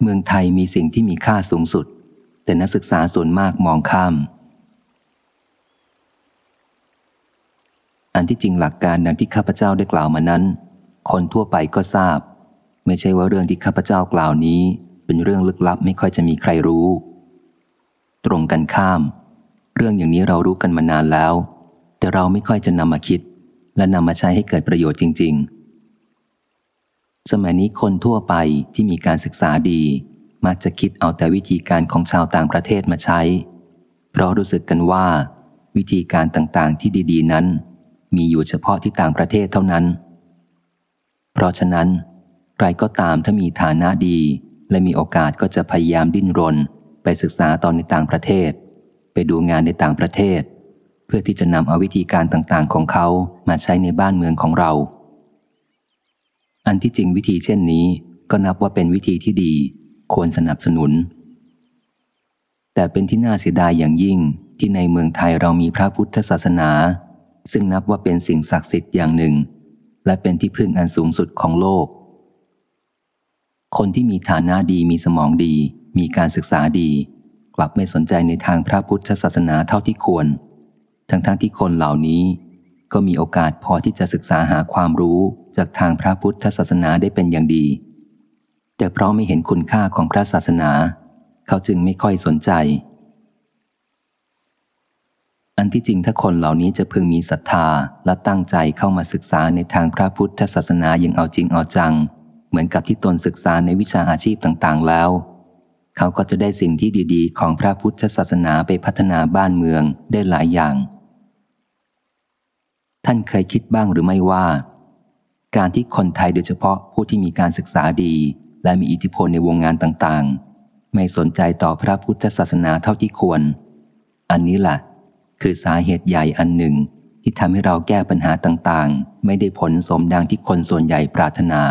เมืองไทยมีสิ่งที่มีค่าสูงสุด แต่นักศึกษาส่วนมากมองข้าม อันที่จริงหลักการดังที่ข้าพเจ้าได้กล่าวมานั้น คนทั่วไปก็ทราบ ไม่ใช่ว่าเรื่องที่ข้าพเจ้ากล่าวนี้ เป็นเรื่องลึกลับไม่ค่อยจะมีใครรู้ ตรงกันข้าม เรื่องอย่างนี้เรารู้กันมานานแล้ว แต่เราไม่ค่อยจะนำมาคิด และนำมาใช้ให้เกิดประโยชน์จริง ๆ สมัยนี้คนทั่วไปที่มีการศึกษาดี มักจะคิดเอาแต่วิธีการของชาวต่างประเทศมาใช้ เพราะรู้สึกกันว่า วิธีการต่างๆที่ดี ๆ นั้น มีอยู่เฉพาะที่ต่างประเทศเท่านั้น เพราะฉะนั้น ใครก็ตามถ้ามีฐานะดี และมีโอกาสก็จะพยายามดิ้นรน ไปศึกษาตอนในต่างประเทศ ไปดูงานในต่างประเทศ เพื่อที่จะนำเอาวิธีการต่างๆของเขามาใช้ในบ้านเมืองของเรา อันที่จริงวิธีเช่นนี้ ก็นับว่าเป็นวิธีที่ดี ควรสนับสนุน แต่เป็นที่น่าเสียดายอย่างยิ่งที่ในเมืองไทยเรามีพระพุทธศาสนา ซึ่งนับว่าเป็นสิ่งศักดิ์สิทธิ์อย่างหนึ่ง และเป็นที่พึ่งอันสูงสุดของโลก คนที่มีฐานะดีมีสมองดี มีการศึกษาดี กลับไม่สนใจในทางพระพุทธศาสนาเท่าที่ควร ทั้งๆทที่คนเหล่านี้ก็มีโอกาสพอที่จะศึกษาหาความรู้ จากทางพระพุทธศาสนาได้เป็นอย่างดี แต่เพราะไม่เห็นคุณค่าของพระศาสนา เขาจึงไม่ค่อยสนใจ อันที่จริงถ้าคนเหล่านี้จะพึงมีศรัทธาและตั้งใจเข้ามาศึกษาในทางพระพุทธศาสนาอย่างเอาจริงเอาจัง เหมือนกับที่ตนศึกษาในวิชาอาชีพต่างๆแล้ว เขาก็จะได้สิ่งที่ดีๆ ของพระพุทธศาสนาไปพัฒนาบ้านเมืองได้หลายอย่างท่านเคยคิดบ้างหรือไม่ว่า การที่คนไทยโดยเฉพาะผู้ที่มีการศึกษาดี และมีอิทธิพลในวงงานต่างๆ ไม่สนใจต่อพระพุทธศาสนาเท่าที่ควร อันนี้แหละคือสาเหตุใหญ่อันหนึ่ง ที่ทำให้เราแก้ปัญหาต่างๆ ไม่ได้ผลสมดังที่คนส่วนใหญ่ปรารถนา